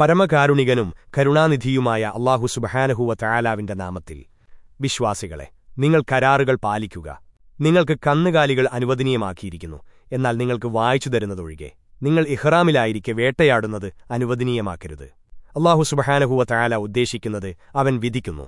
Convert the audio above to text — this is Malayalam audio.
പരമകാരുണികനും കരുണാനിധിയുമായ അള്ളാഹു സുബഹാനഹുവ തയാലാവിന്റെ നാമത്തിൽ. വിശ്വാസികളെ നിങ്ങൾ കരാറുകൾ പാലിക്കുക. നിങ്ങൾക്ക് കന്നുകാലികൾ അനുവദനീയമാക്കിയിരിക്കുന്നു. എന്നാൽ നിങ്ങൾക്ക് വായിച്ചു തരുന്നതൊഴികെ നിങ്ങൾ ഇഹ്റാമിലായിരിക്കെ വേട്ടയാടുന്നത് അനുവദനീയമാക്കരുത്. അള്ളാഹു സുബഹാനഹുവ തയാല ഉദ്ദേശിക്കുന്നത് അവൻ വിധിക്കുന്നു.